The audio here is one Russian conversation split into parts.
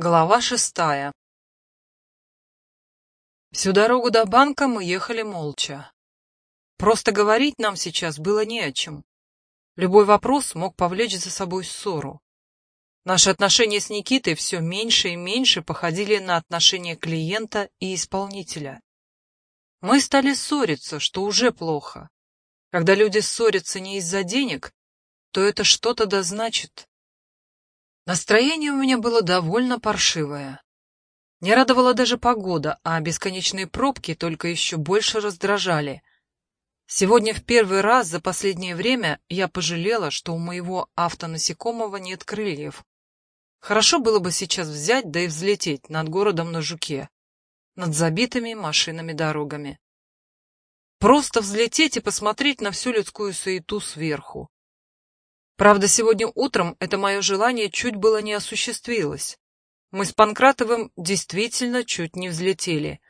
Глава шестая Всю дорогу до банка мы ехали молча. Просто говорить нам сейчас было не о чем. Любой вопрос мог повлечь за собой ссору. Наши отношения с Никитой все меньше и меньше походили на отношения клиента и исполнителя. Мы стали ссориться, что уже плохо. Когда люди ссорятся не из-за денег, то это что-то да значит. Настроение у меня было довольно паршивое. Не радовала даже погода, а бесконечные пробки только еще больше раздражали. Сегодня в первый раз за последнее время я пожалела, что у моего автонасекомого нет крыльев. Хорошо было бы сейчас взять, да и взлететь над городом на жуке, над забитыми машинами дорогами. Просто взлететь и посмотреть на всю людскую суету сверху. Правда, сегодня утром это мое желание чуть было не осуществилось. Мы с Панкратовым действительно чуть не взлетели.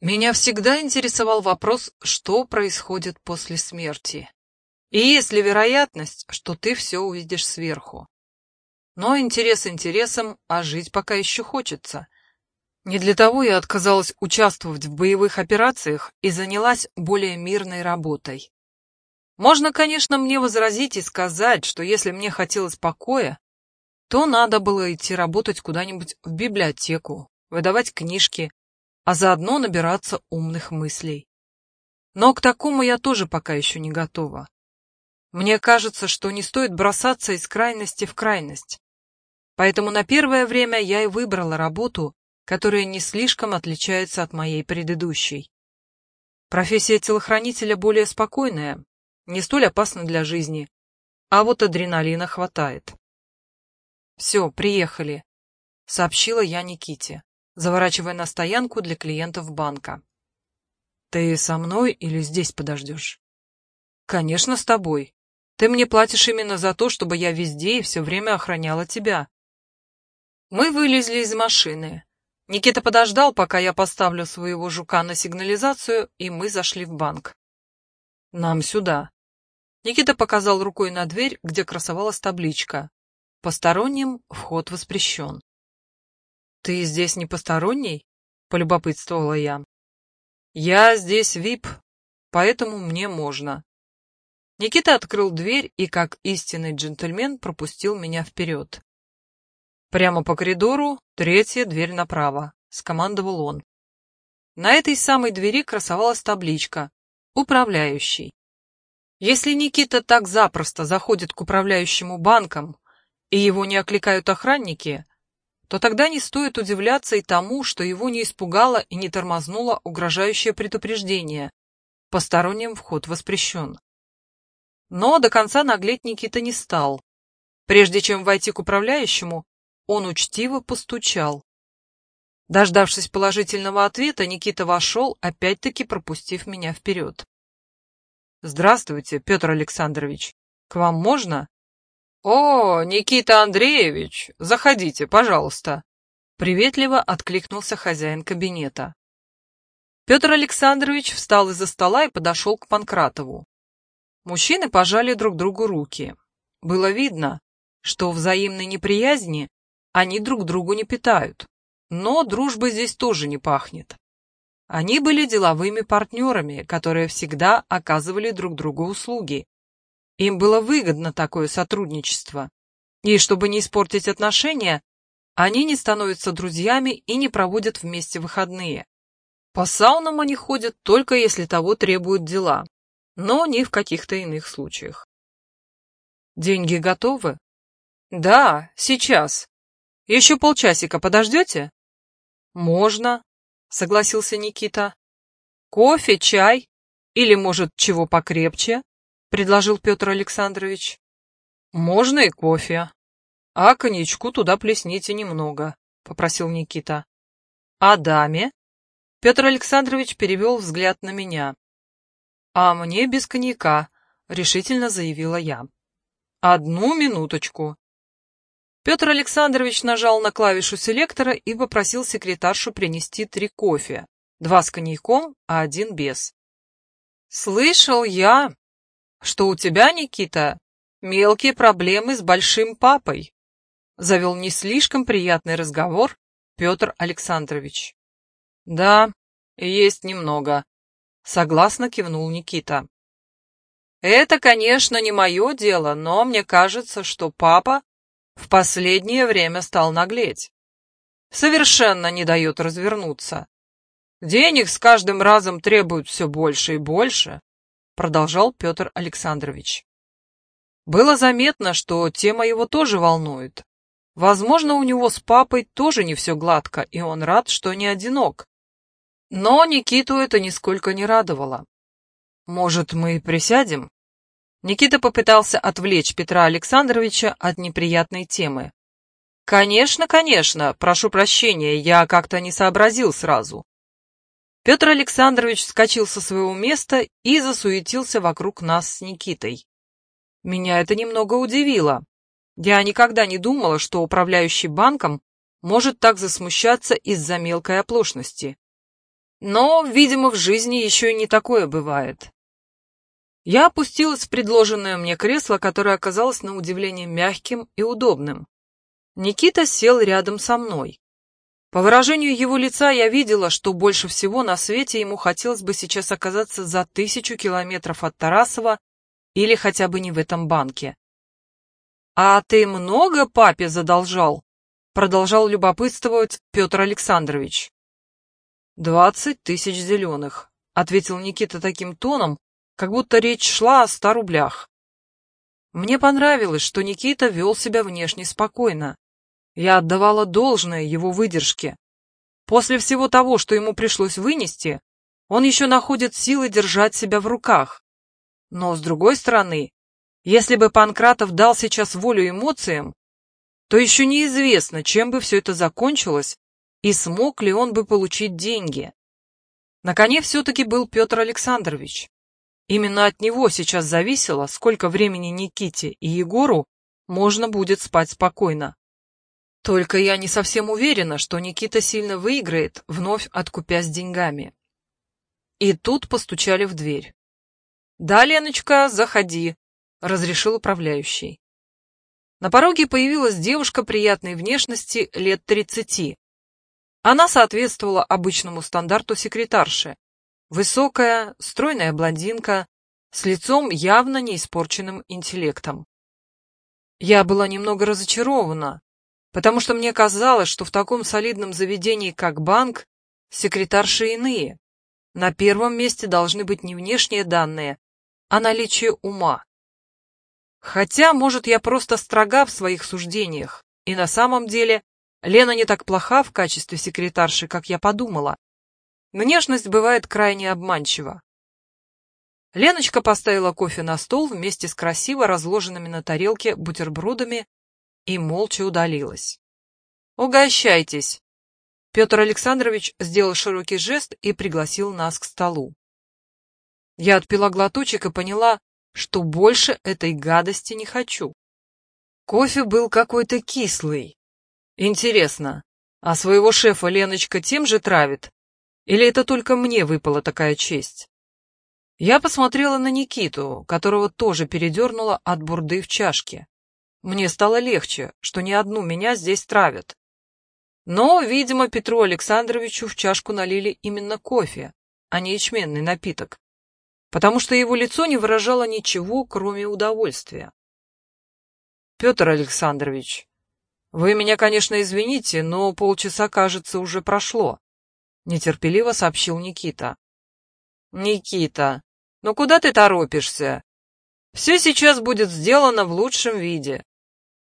Меня всегда интересовал вопрос, что происходит после смерти. И есть ли вероятность, что ты все увидишь сверху. Но интерес интересом, а жить пока еще хочется. Не для того я отказалась участвовать в боевых операциях и занялась более мирной работой. Можно, конечно, мне возразить и сказать, что если мне хотелось покоя, то надо было идти работать куда-нибудь в библиотеку, выдавать книжки, а заодно набираться умных мыслей. Но к такому я тоже пока еще не готова. Мне кажется, что не стоит бросаться из крайности в крайность. Поэтому на первое время я и выбрала работу, которая не слишком отличается от моей предыдущей. Профессия телохранителя более спокойная, не столь опасно для жизни, а вот адреналина хватает. «Все, приехали», — сообщила я Никите, заворачивая на стоянку для клиентов банка. «Ты со мной или здесь подождешь?» «Конечно, с тобой. Ты мне платишь именно за то, чтобы я везде и все время охраняла тебя». Мы вылезли из машины. Никита подождал, пока я поставлю своего жука на сигнализацию, и мы зашли в банк. «Нам сюда». Никита показал рукой на дверь, где красовалась табличка. «Посторонним вход воспрещен». «Ты здесь не посторонний?» — полюбопытствовала я. «Я здесь вип, поэтому мне можно». Никита открыл дверь и, как истинный джентльмен, пропустил меня вперед. «Прямо по коридору, третья дверь направо», — скомандовал он. На этой самой двери красовалась табличка Управляющий. Если Никита так запросто заходит к управляющему банком, и его не окликают охранники, то тогда не стоит удивляться и тому, что его не испугало и не тормознуло угрожающее предупреждение. Посторонним вход воспрещен. Но до конца наглеть Никита не стал. Прежде чем войти к управляющему, он учтиво постучал. Дождавшись положительного ответа, Никита вошел, опять-таки пропустив меня вперед. «Здравствуйте, Петр Александрович. К вам можно?» «О, Никита Андреевич, заходите, пожалуйста!» Приветливо откликнулся хозяин кабинета. Петр Александрович встал из-за стола и подошел к Панкратову. Мужчины пожали друг другу руки. Было видно, что взаимной неприязни они друг другу не питают. Но дружбы здесь тоже не пахнет. Они были деловыми партнерами, которые всегда оказывали друг другу услуги. Им было выгодно такое сотрудничество. И чтобы не испортить отношения, они не становятся друзьями и не проводят вместе выходные. По саунам они ходят только если того требуют дела, но не в каких-то иных случаях. Деньги готовы? Да, сейчас. Еще полчасика подождете? «Можно», — согласился Никита. «Кофе, чай или, может, чего покрепче?» — предложил Петр Александрович. «Можно и кофе. А коньячку туда плесните немного», — попросил Никита. «А даме?» Петр Александрович перевел взгляд на меня. «А мне без коньяка», — решительно заявила я. «Одну минуточку», Петр Александрович нажал на клавишу селектора и попросил секретаршу принести три кофе, два с коньяком, а один без. «Слышал я, что у тебя, Никита, мелкие проблемы с большим папой», Завел не слишком приятный разговор Петр Александрович. Да, есть немного. Согласно кивнул Никита. Это, конечно, не мое дело, но мне кажется, что папа в последнее время стал наглеть. Совершенно не дает развернуться. Денег с каждым разом требуют все больше и больше, продолжал Петр Александрович. Было заметно, что тема его тоже волнует. Возможно, у него с папой тоже не все гладко, и он рад, что не одинок. Но Никиту это нисколько не радовало. «Может, мы присядем?» Никита попытался отвлечь Петра Александровича от неприятной темы. «Конечно, конечно, прошу прощения, я как-то не сообразил сразу». Петр Александрович вскочил со своего места и засуетился вокруг нас с Никитой. Меня это немного удивило. Я никогда не думала, что управляющий банком может так засмущаться из-за мелкой оплошности. Но, видимо, в жизни еще и не такое бывает. Я опустилась в предложенное мне кресло, которое оказалось на удивление мягким и удобным. Никита сел рядом со мной. По выражению его лица я видела, что больше всего на свете ему хотелось бы сейчас оказаться за тысячу километров от Тарасова или хотя бы не в этом банке. «А ты много папе задолжал?» Продолжал любопытствовать Петр Александрович. «Двадцать тысяч зеленых», — ответил Никита таким тоном, как будто речь шла о ста рублях. Мне понравилось, что Никита вел себя внешне спокойно. Я отдавала должное его выдержке. После всего того, что ему пришлось вынести, он еще находит силы держать себя в руках. Но, с другой стороны, если бы Панкратов дал сейчас волю эмоциям, то еще неизвестно, чем бы все это закончилось и смог ли он бы получить деньги. На коне все-таки был Петр Александрович. Именно от него сейчас зависело, сколько времени Никите и Егору можно будет спать спокойно. Только я не совсем уверена, что Никита сильно выиграет, вновь откупясь деньгами. И тут постучали в дверь. «Да, Леночка, заходи», — разрешил управляющий. На пороге появилась девушка приятной внешности лет тридцати. Она соответствовала обычному стандарту секретарши. Высокая, стройная блондинка, с лицом явно не испорченным интеллектом. Я была немного разочарована, потому что мне казалось, что в таком солидном заведении, как банк, секретарши иные. На первом месте должны быть не внешние данные, а наличие ума. Хотя, может, я просто строга в своих суждениях, и на самом деле Лена не так плоха в качестве секретарши, как я подумала. Внешность бывает крайне обманчива. Леночка поставила кофе на стол вместе с красиво разложенными на тарелке бутербродами и молча удалилась. «Угощайтесь!» Петр Александрович сделал широкий жест и пригласил нас к столу. Я отпила глоточек и поняла, что больше этой гадости не хочу. Кофе был какой-то кислый, Интересно, а своего шефа Леночка тем же травит? Или это только мне выпала такая честь? Я посмотрела на Никиту, которого тоже передернуло от бурды в чашке. Мне стало легче, что ни одну меня здесь травят. Но, видимо, Петру Александровичу в чашку налили именно кофе, а не ячменный напиток, потому что его лицо не выражало ничего, кроме удовольствия. Петр Александрович, «Вы меня, конечно, извините, но полчаса, кажется, уже прошло», — нетерпеливо сообщил Никита. «Никита, ну куда ты торопишься? Все сейчас будет сделано в лучшем виде.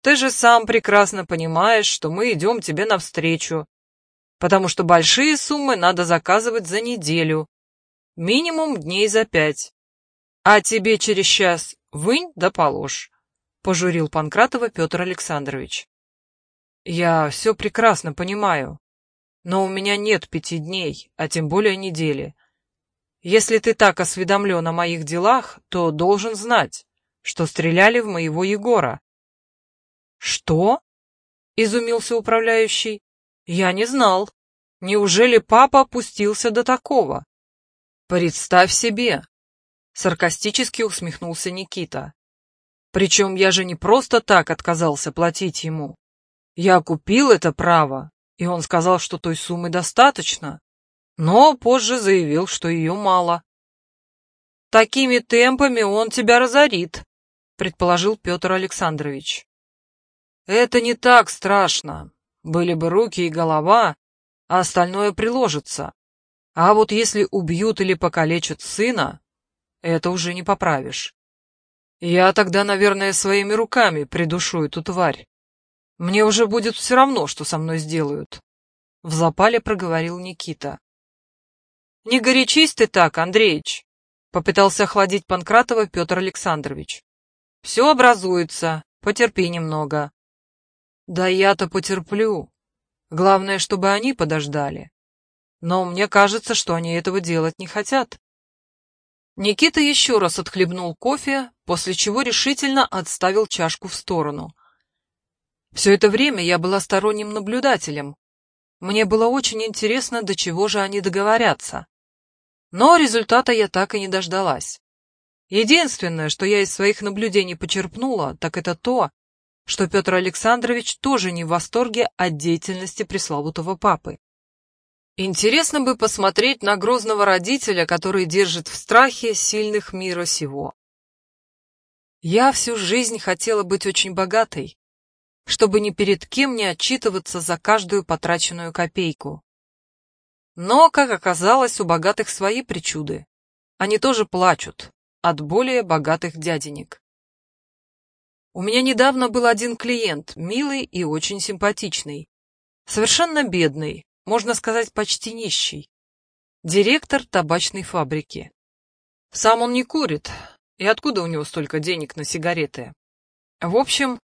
Ты же сам прекрасно понимаешь, что мы идем тебе навстречу, потому что большие суммы надо заказывать за неделю, минимум дней за пять. А тебе через час вынь да положь», — пожурил Панкратова Петр Александрович. Я все прекрасно понимаю, но у меня нет пяти дней, а тем более недели. Если ты так осведомлен о моих делах, то должен знать, что стреляли в моего Егора. Что? Изумился управляющий. Я не знал. Неужели папа опустился до такого? Представь себе. Саркастически усмехнулся Никита. Причем я же не просто так отказался платить ему. Я купил это право, и он сказал, что той суммы достаточно, но позже заявил, что ее мало. Такими темпами он тебя разорит, предположил Петр Александрович. Это не так страшно. Были бы руки и голова, а остальное приложится. А вот если убьют или покалечат сына, это уже не поправишь. Я тогда, наверное, своими руками придушу эту тварь. Мне уже будет все равно, что со мной сделают. В запале проговорил Никита. Не горячись ты так, Андреич, попытался охладить Панкратова Петр Александрович. Все образуется, потерпи немного. Да я-то потерплю. Главное, чтобы они подождали. Но мне кажется, что они этого делать не хотят. Никита еще раз отхлебнул кофе, после чего решительно отставил чашку в сторону. Все это время я была сторонним наблюдателем. Мне было очень интересно, до чего же они договорятся. Но результата я так и не дождалась. Единственное, что я из своих наблюдений почерпнула, так это то, что Петр Александрович тоже не в восторге от деятельности пресловутого папы. Интересно бы посмотреть на грозного родителя, который держит в страхе сильных мира сего. Я всю жизнь хотела быть очень богатой, чтобы ни перед кем не отчитываться за каждую потраченную копейку. Но, как оказалось, у богатых свои причуды. Они тоже плачут от более богатых дяденек. У меня недавно был один клиент, милый и очень симпатичный. Совершенно бедный, можно сказать, почти нищий. Директор табачной фабрики. Сам он не курит, и откуда у него столько денег на сигареты? В общем,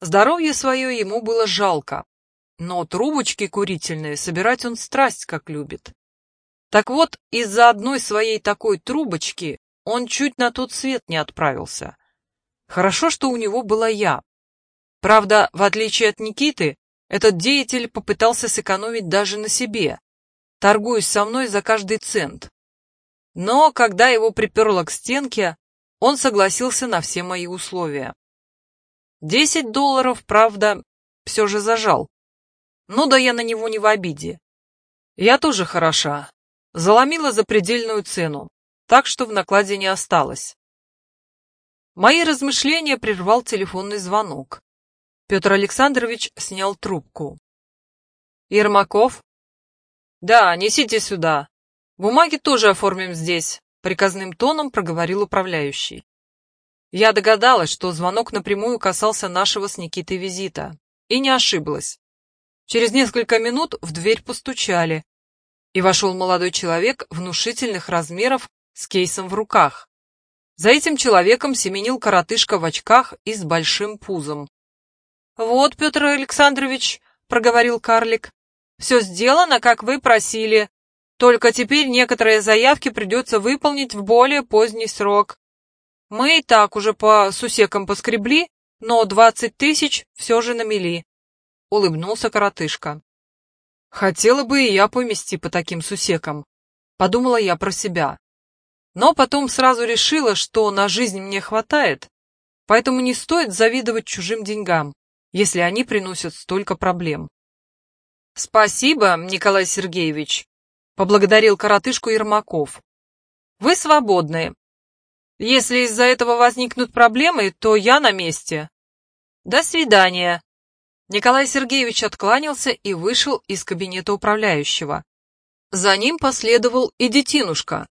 здоровье свое ему было жалко, но трубочки курительные собирать он страсть как любит. Так вот, из-за одной своей такой трубочки он чуть на тот свет не отправился. Хорошо, что у него была я. Правда, в отличие от Никиты, этот деятель попытался сэкономить даже на себе, торгуясь со мной за каждый цент. Но когда его приперло к стенке, он согласился на все мои условия. Десять долларов, правда, все же зажал. Ну да я на него не в обиде. Я тоже хороша. Заломила за предельную цену, так что в накладе не осталось. Мои размышления прервал телефонный звонок. Петр Александрович снял трубку. «Ермаков?» «Да, несите сюда. Бумаги тоже оформим здесь», — приказным тоном проговорил управляющий. Я догадалась, что звонок напрямую касался нашего с Никитой визита, и не ошиблась. Через несколько минут в дверь постучали, и вошел молодой человек внушительных размеров с кейсом в руках. За этим человеком семенил коротышка в очках и с большим пузом. «Вот, Петр Александрович», — проговорил карлик, — «все сделано, как вы просили. Только теперь некоторые заявки придется выполнить в более поздний срок. Мы и так уже по сусекам поскребли, но двадцать тысяч все же намели», — улыбнулся коротышка. «Хотела бы и я помести по таким сусекам», — подумала я про себя. Но потом сразу решила, что на жизнь мне хватает, поэтому не стоит завидовать чужим деньгам если они приносят столько проблем. «Спасибо, Николай Сергеевич», — поблагодарил коротышку Ермаков. «Вы свободны. Если из-за этого возникнут проблемы, то я на месте. До свидания». Николай Сергеевич откланялся и вышел из кабинета управляющего. За ним последовал и детинушка,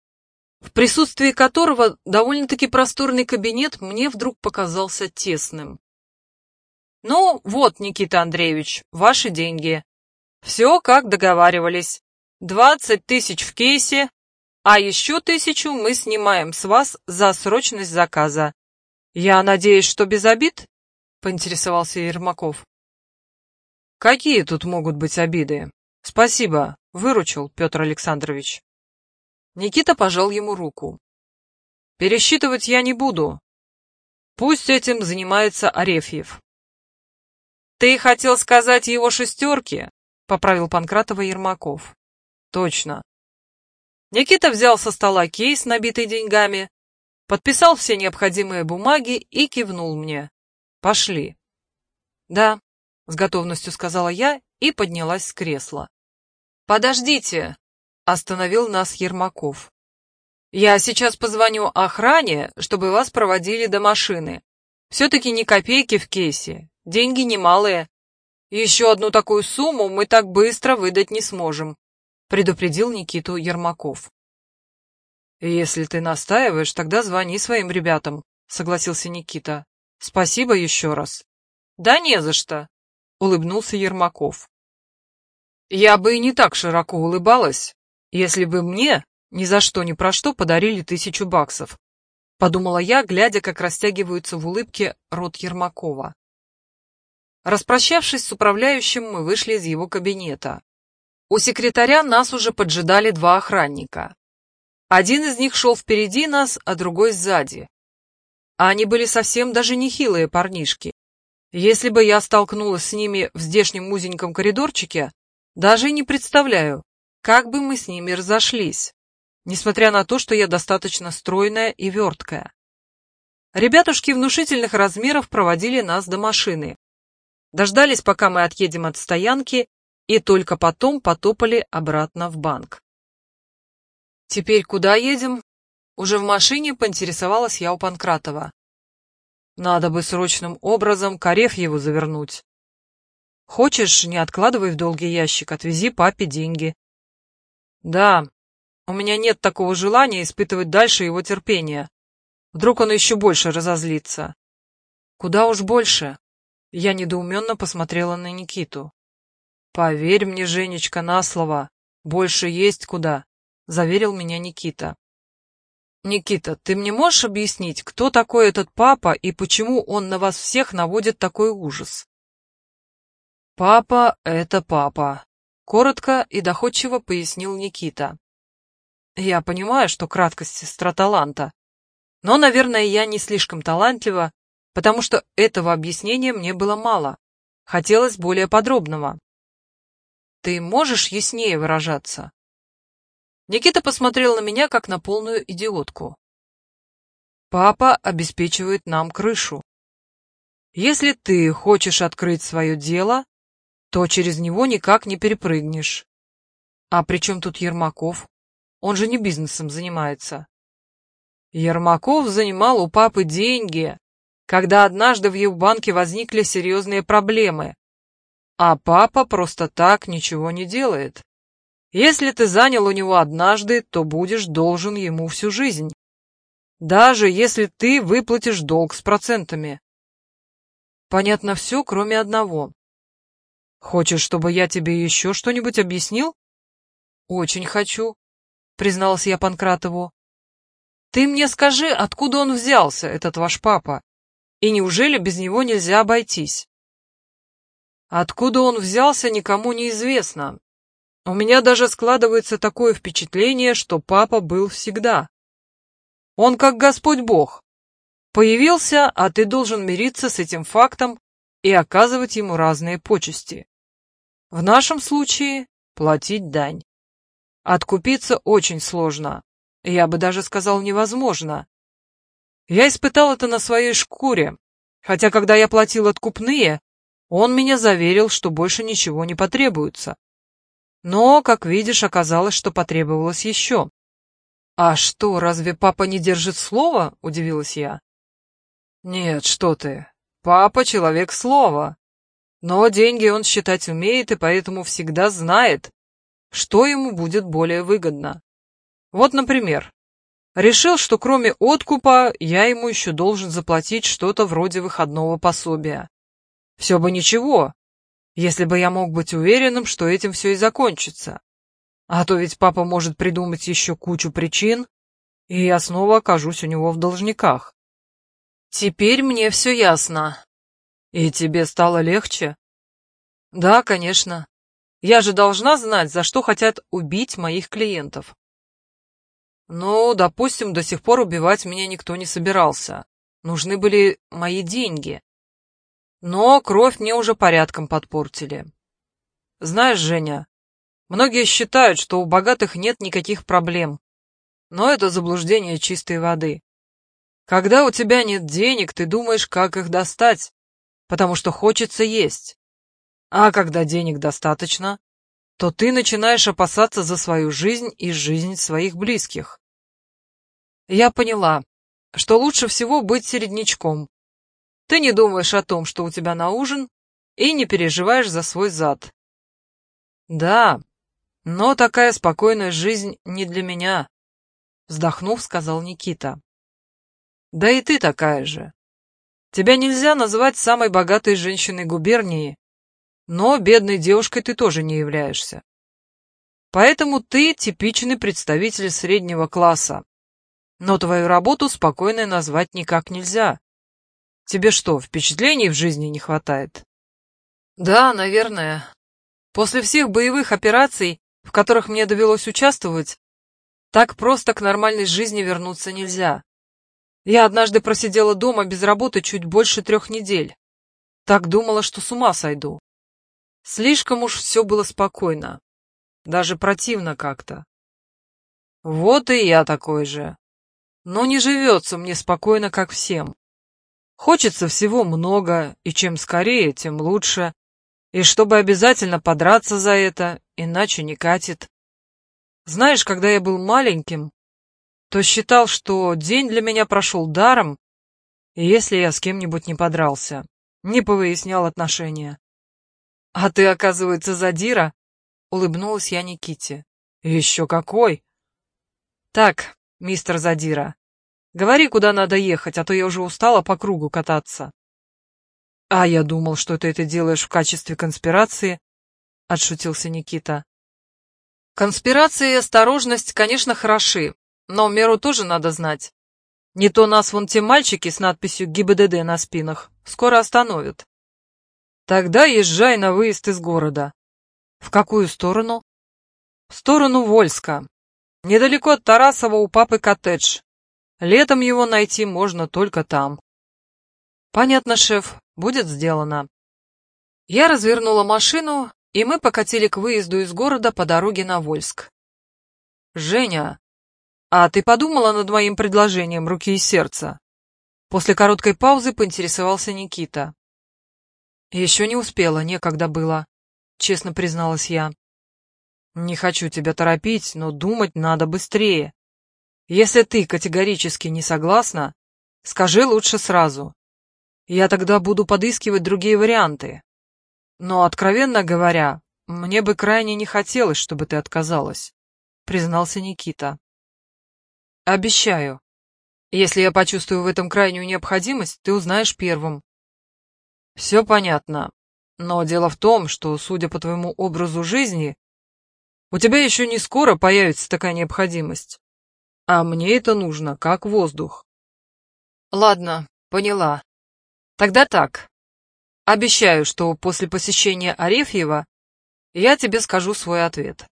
в присутствии которого довольно-таки просторный кабинет мне вдруг показался тесным. Ну, вот, Никита Андреевич, ваши деньги. Все, как договаривались. Двадцать тысяч в кейсе, а еще тысячу мы снимаем с вас за срочность заказа. Я надеюсь, что без обид? Поинтересовался Ермаков. Какие тут могут быть обиды? Спасибо, выручил Петр Александрович. Никита пожал ему руку. Пересчитывать я не буду. Пусть этим занимается Арефьев. «Ты хотел сказать его шестерки?» — поправил Панкратова Ермаков. «Точно». Никита взял со стола кейс, набитый деньгами, подписал все необходимые бумаги и кивнул мне. «Пошли». «Да, с готовностью сказала я и поднялась с кресла. «Подождите!» — остановил нас Ермаков. «Я сейчас позвоню охране, чтобы вас проводили до машины. Все-таки ни копейки в кейсе, деньги немалые. Еще одну такую сумму мы так быстро выдать не сможем», — предупредил Никиту Ермаков. «Если ты настаиваешь, тогда звони своим ребятам», — согласился Никита. «Спасибо еще раз». «Да не за что», — улыбнулся Ермаков. «Я бы и не так широко улыбалась, если бы мне ни за что ни про что подарили тысячу баксов», — подумала я, глядя, как растягиваются в улыбке рот Ермакова. Распрощавшись с управляющим, мы вышли из его кабинета. У секретаря нас уже поджидали два охранника. Один из них шел впереди нас, а другой сзади. А они были совсем даже нехилые парнишки. Если бы я столкнулась с ними в здешнем узеньком коридорчике, даже не представляю, как бы мы с ними разошлись, несмотря на то, что я достаточно стройная и верткая. Ребятушки внушительных размеров проводили нас до машины. Дождались, пока мы отъедем от стоянки, и только потом потопали обратно в банк. «Теперь куда едем?» Уже в машине поинтересовалась я у Панкратова. «Надо бы срочным образом его завернуть. Хочешь, не откладывай в долгий ящик, отвези папе деньги». «Да, у меня нет такого желания испытывать дальше его терпения. Вдруг он еще больше разозлится». «Куда уж больше?» Я недоуменно посмотрела на Никиту. «Поверь мне, Женечка, на слово, больше есть куда», — заверил меня Никита. «Никита, ты мне можешь объяснить, кто такой этот папа и почему он на вас всех наводит такой ужас?» «Папа — это папа», — коротко и доходчиво пояснил Никита. «Я понимаю, что краткость сестра таланта, но, наверное, я не слишком талантлива, потому что этого объяснения мне было мало. Хотелось более подробного. Ты можешь яснее выражаться? Никита посмотрел на меня, как на полную идиотку. Папа обеспечивает нам крышу. Если ты хочешь открыть свое дело, то через него никак не перепрыгнешь. А при чем тут Ермаков? Он же не бизнесом занимается. Ермаков занимал у папы деньги, когда однажды в его банке возникли серьезные проблемы. А папа просто так ничего не делает. Если ты занял у него однажды, то будешь должен ему всю жизнь. Даже если ты выплатишь долг с процентами. Понятно все, кроме одного. Хочешь, чтобы я тебе еще что-нибудь объяснил? Очень хочу, призналась я Панкратову. Ты мне скажи, откуда он взялся, этот ваш папа? И неужели без него нельзя обойтись? Откуда он взялся, никому не известно. У меня даже складывается такое впечатление, что папа был всегда. Он как Господь Бог. Появился, а ты должен мириться с этим фактом и оказывать ему разные почести. В нашем случае платить дань. Откупиться очень сложно, я бы даже сказал невозможно. Я испытал это на своей шкуре, хотя когда я платил откупные, он меня заверил, что больше ничего не потребуется. Но, как видишь, оказалось, что потребовалось еще. «А что, разве папа не держит слова?» — удивилась я. «Нет, что ты. Папа — человек слова. Но деньги он считать умеет и поэтому всегда знает, что ему будет более выгодно. Вот, например, Решил, что кроме откупа я ему еще должен заплатить что-то вроде выходного пособия. Все бы ничего, если бы я мог быть уверенным, что этим все и закончится. А то ведь папа может придумать еще кучу причин, и я снова окажусь у него в должниках. Теперь мне все ясно. И тебе стало легче? Да, конечно. Я же должна знать, за что хотят убить моих клиентов. Ну, допустим, до сих пор убивать меня никто не собирался. Нужны были мои деньги. Но кровь мне уже порядком подпортили. Знаешь, Женя, многие считают, что у богатых нет никаких проблем. Но это заблуждение чистой воды. Когда у тебя нет денег, ты думаешь, как их достать, потому что хочется есть. А когда денег достаточно, то ты начинаешь опасаться за свою жизнь и жизнь своих близких. Я поняла, что лучше всего быть середнячком. Ты не думаешь о том, что у тебя на ужин, и не переживаешь за свой зад. Да, но такая спокойная жизнь не для меня, вздохнув, сказал Никита. Да и ты такая же. Тебя нельзя называть самой богатой женщиной губернии, но бедной девушкой ты тоже не являешься. Поэтому ты типичный представитель среднего класса. Но твою работу спокойной назвать никак нельзя. Тебе что, впечатлений в жизни не хватает? Да, наверное. После всех боевых операций, в которых мне довелось участвовать, так просто к нормальной жизни вернуться нельзя. Я однажды просидела дома без работы чуть больше трех недель. Так думала, что с ума сойду. Слишком уж все было спокойно. Даже противно как-то. Вот и я такой же. Но не живется мне спокойно, как всем. Хочется всего много, и чем скорее, тем лучше. И чтобы обязательно подраться за это, иначе не катит. Знаешь, когда я был маленьким, то считал, что день для меня прошел даром, если я с кем-нибудь не подрался, не повыяснял отношения. «А ты, оказывается, задира?» — улыбнулась я Никите. «Еще какой!» «Так, мистер Задира, говори, куда надо ехать, а то я уже устала по кругу кататься». «А я думал, что ты это делаешь в качестве конспирации», — отшутился Никита. «Конспирация и осторожность, конечно, хороши, но меру тоже надо знать. Не то нас вон те мальчики с надписью ГИБДД на спинах скоро остановят. Тогда езжай на выезд из города. В какую сторону? В сторону Вольска. Недалеко от Тарасова у папы коттедж. Летом его найти можно только там. Понятно, шеф, будет сделано. Я развернула машину, и мы покатили к выезду из города по дороге на Вольск. Женя, а ты подумала над моим предложением руки и сердца? После короткой паузы поинтересовался Никита. Еще не успела, некогда было, честно призналась я. Не хочу тебя торопить, но думать надо быстрее. Если ты категорически не согласна, скажи лучше сразу. Я тогда буду подыскивать другие варианты. Но, откровенно говоря, мне бы крайне не хотелось, чтобы ты отказалась, признался Никита. Обещаю. Если я почувствую в этом крайнюю необходимость, ты узнаешь первым. Все понятно. Но дело в том, что, судя по твоему образу жизни, у тебя еще не скоро появится такая необходимость. А мне это нужно, как воздух. Ладно, поняла. Тогда так. Обещаю, что после посещения Арефьева я тебе скажу свой ответ.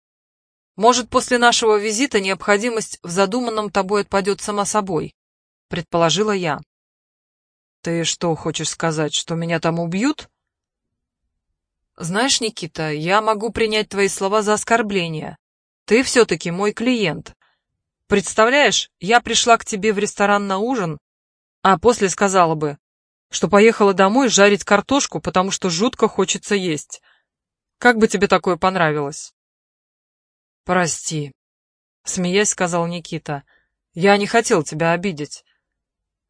Может, после нашего визита необходимость в задуманном тобой отпадет сама собой, предположила я. «Ты что, хочешь сказать, что меня там убьют?» «Знаешь, Никита, я могу принять твои слова за оскорбление. Ты все-таки мой клиент. Представляешь, я пришла к тебе в ресторан на ужин, а после сказала бы, что поехала домой жарить картошку, потому что жутко хочется есть. Как бы тебе такое понравилось?» «Прости», — смеясь сказал Никита, — «я не хотел тебя обидеть.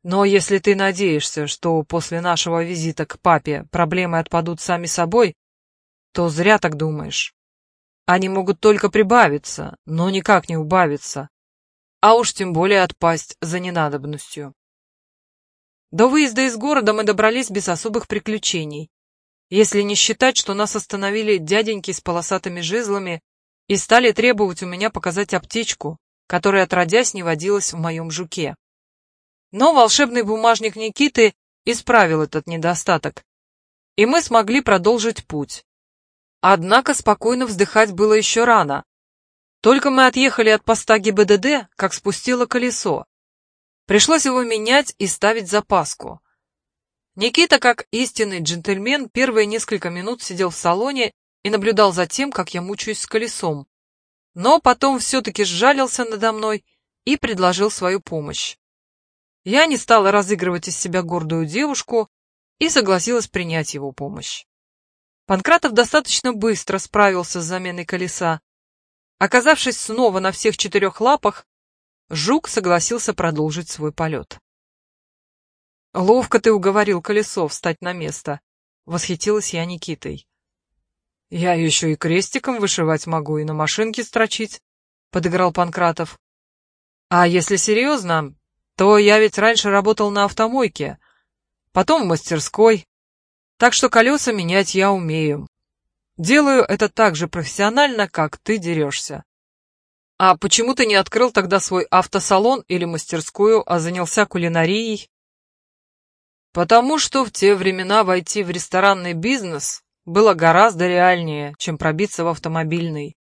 Но если ты надеешься, что после нашего визита к папе проблемы отпадут сами собой, то зря так думаешь. Они могут только прибавиться, но никак не убавиться, а уж тем более отпасть за ненадобностью. До выезда из города мы добрались без особых приключений, если не считать, что нас остановили дяденьки с полосатыми жезлами и стали требовать у меня показать аптечку, которая отродясь не водилась в моем жуке. Но волшебный бумажник Никиты исправил этот недостаток, и мы смогли продолжить путь. Однако спокойно вздыхать было еще рано. Только мы отъехали от поста ГИБДД, как спустило колесо. Пришлось его менять и ставить запаску. Никита, как истинный джентльмен, первые несколько минут сидел в салоне и наблюдал за тем, как я мучаюсь с колесом. Но потом все-таки сжалился надо мной и предложил свою помощь. Я не стала разыгрывать из себя гордую девушку и согласилась принять его помощь. Панкратов достаточно быстро справился с заменой колеса. Оказавшись снова на всех четырех лапах, Жук согласился продолжить свой полет. «Ловко ты уговорил колесо встать на место», — восхитилась я Никитой. «Я еще и крестиком вышивать могу, и на машинке строчить», — подыграл Панкратов. «А если серьезно, то я ведь раньше работал на автомойке, потом в мастерской, так что колеса менять я умею. Делаю это так же профессионально, как ты дерешься. А почему ты не открыл тогда свой автосалон или мастерскую, а занялся кулинарией? Потому что в те времена войти в ресторанный бизнес было гораздо реальнее, чем пробиться в автомобильный.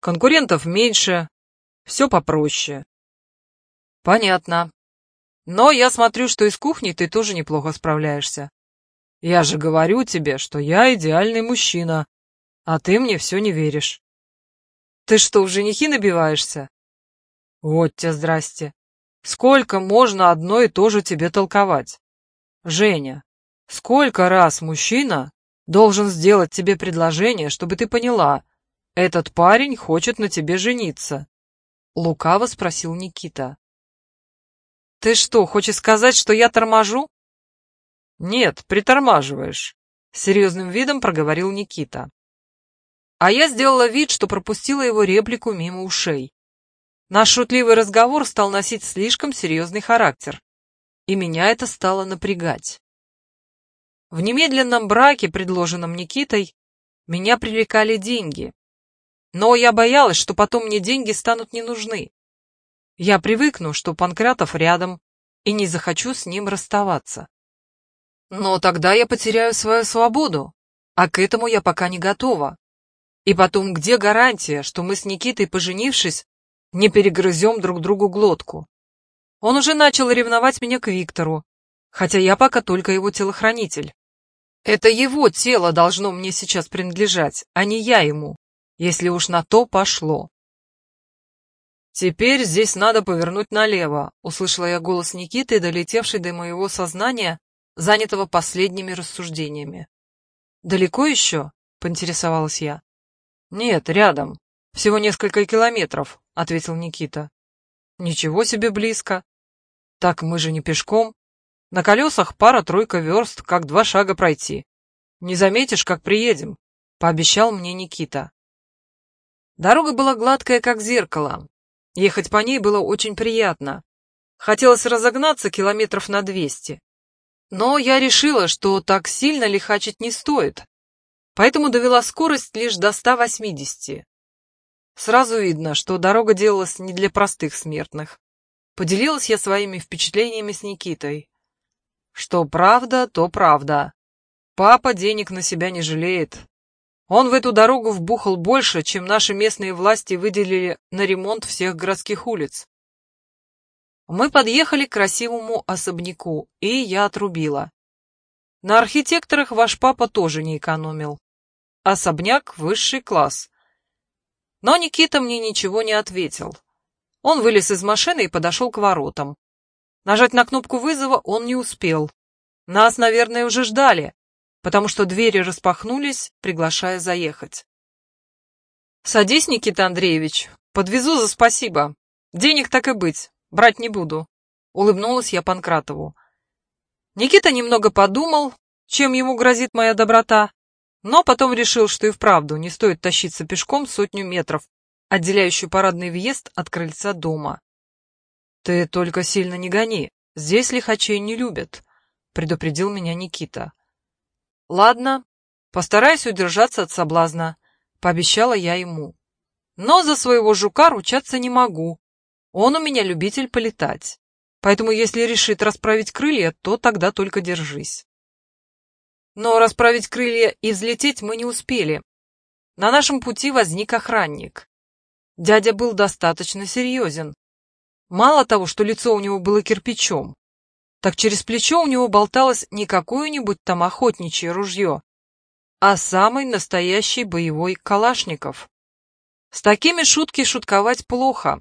Конкурентов меньше, все попроще. Понятно. Но я смотрю, что из кухни ты тоже неплохо справляешься. Я же говорю тебе, что я идеальный мужчина, а ты мне все не веришь. Ты что, в женихи набиваешься? Вот тебе здрасте. Сколько можно одно и то же тебе толковать? Женя, сколько раз мужчина должен сделать тебе предложение, чтобы ты поняла, этот парень хочет на тебе жениться? Лукаво спросил Никита. Ты что, хочешь сказать, что я торможу? «Нет, притормаживаешь», — серьезным видом проговорил Никита. А я сделала вид, что пропустила его реплику мимо ушей. Наш шутливый разговор стал носить слишком серьезный характер, и меня это стало напрягать. В немедленном браке, предложенном Никитой, меня привлекали деньги. Но я боялась, что потом мне деньги станут не нужны. Я привыкну, что Панкратов рядом, и не захочу с ним расставаться. Но тогда я потеряю свою свободу, а к этому я пока не готова. И потом, где гарантия, что мы с Никитой, поженившись, не перегрызем друг другу глотку? Он уже начал ревновать меня к Виктору, хотя я пока только его телохранитель. Это его тело должно мне сейчас принадлежать, а не я ему, если уж на то пошло. «Теперь здесь надо повернуть налево», — услышала я голос Никиты, долетевший до моего сознания занятого последними рассуждениями. «Далеко еще?» — поинтересовалась я. «Нет, рядом. Всего несколько километров», — ответил Никита. «Ничего себе близко. Так мы же не пешком. На колесах пара-тройка верст, как два шага пройти. Не заметишь, как приедем», — пообещал мне Никита. Дорога была гладкая, как зеркало. Ехать по ней было очень приятно. Хотелось разогнаться километров на двести. Но я решила, что так сильно лихачить не стоит, поэтому довела скорость лишь до 180. Сразу видно, что дорога делалась не для простых смертных. Поделилась я своими впечатлениями с Никитой. Что правда, то правда. Папа денег на себя не жалеет. Он в эту дорогу вбухал больше, чем наши местные власти выделили на ремонт всех городских улиц. Мы подъехали к красивому особняку, и я отрубила. На архитекторах ваш папа тоже не экономил. Особняк — высший класс. Но Никита мне ничего не ответил. Он вылез из машины и подошел к воротам. Нажать на кнопку вызова он не успел. Нас, наверное, уже ждали, потому что двери распахнулись, приглашая заехать. «Садись, Никита Андреевич, подвезу за спасибо. Денег так и быть, Брать не буду. Улыбнулась я Панкратову. Никита немного подумал, чем ему грозит моя доброта, но потом решил, что и вправду не стоит тащиться пешком сотню метров, отделяющую парадный въезд от крыльца дома. «Ты только сильно не гони, здесь лихачей не любят», — предупредил меня Никита. «Ладно, постараюсь удержаться от соблазна», — пообещала я ему. «Но за своего жука ручаться не могу, он у меня любитель полетать. Поэтому если решит расправить крылья, то тогда только держись. Но расправить крылья и взлететь мы не успели. На нашем пути возник охранник. Дядя был достаточно серьезен. Мало того, что лицо у него было кирпичом, так через плечо у него болталось не какое-нибудь там охотничье ружье, а самый настоящий боевой калашников. С такими шутки шутковать плохо,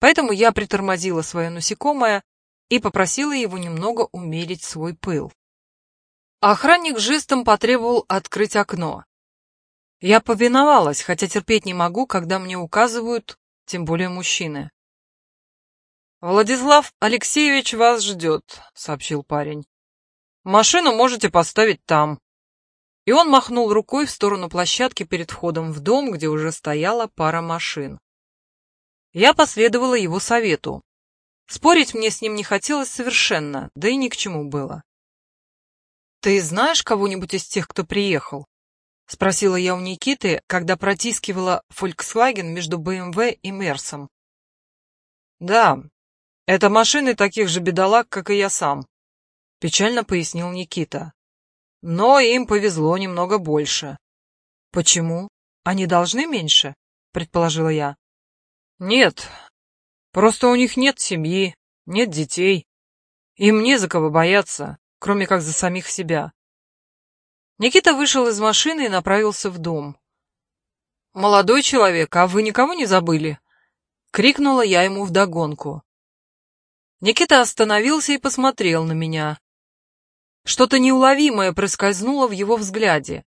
Поэтому я притормозила свое насекомое и попросила его немного умерить свой пыл. Охранник жестом потребовал открыть окно. Я повиновалась, хотя терпеть не могу, когда мне указывают, тем более мужчины. «Владислав Алексеевич вас ждет», — сообщил парень. «Машину можете поставить там». И он махнул рукой в сторону площадки перед входом в дом, где уже стояла пара машин. Я последовала его совету. Спорить мне с ним не хотелось совершенно, да и ни к чему было. «Ты знаешь кого-нибудь из тех, кто приехал?» — спросила я у Никиты, когда протискивала Volkswagen между BMW и Мерсом. «Да, это машины таких же бедолаг, как и я сам», — печально пояснил Никита. «Но им повезло немного больше». «Почему? Они должны меньше?» — предположила я. «Нет, просто у них нет семьи, нет детей. Им не за кого бояться, кроме как за самих себя. Никита вышел из машины и направился в дом. «Молодой человек, а вы никого не забыли?» — крикнула я ему вдогонку. Никита остановился и посмотрел на меня. Что-то неуловимое проскользнуло в его взгляде.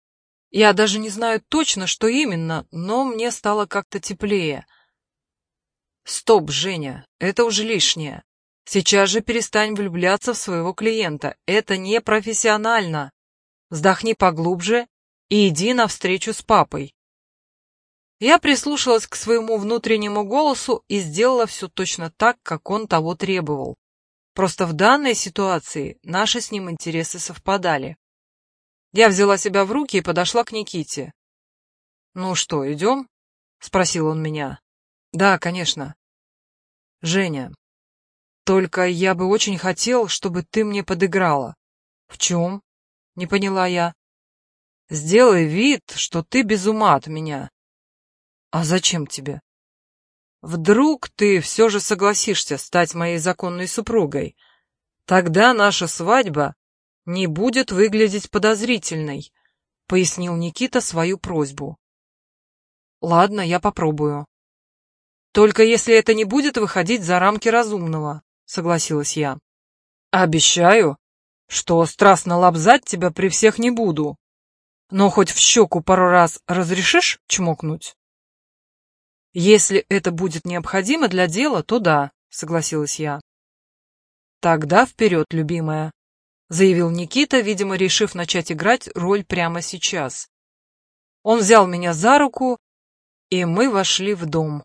Я даже не знаю точно, что именно, но мне стало как-то теплее. «Стоп, Женя, это уже лишнее. Сейчас же перестань влюбляться в своего клиента. Это не профессионально. Вздохни поглубже и иди навстречу с папой. Я прислушалась к своему внутреннему голосу и сделала все точно так, как он того требовал. Просто в данной ситуации наши с ним интересы совпадали. Я взяла себя в руки и подошла к Никите. «Ну что, идем?» — спросил он меня. «Да, конечно». «Женя, только я бы очень хотел, чтобы ты мне подыграла. В чем? Не поняла я. Сделай вид, что ты без ума от меня. А зачем тебе? Вдруг ты все же согласишься стать моей законной супругой. Тогда наша свадьба не будет выглядеть подозрительной, пояснил Никита свою просьбу. Ладно, я попробую. Только если это не будет выходить за рамки разумного. — согласилась я. «Обещаю, что страстно лобзать тебя при всех не буду. Но хоть в щеку пару раз разрешишь чмокнуть?» «Если это будет необходимо для дела, то да», — согласилась я. «Тогда вперед, любимая», — заявил Никита, видимо, решив начать играть роль прямо сейчас. Он взял меня за руку, и мы вошли в дом.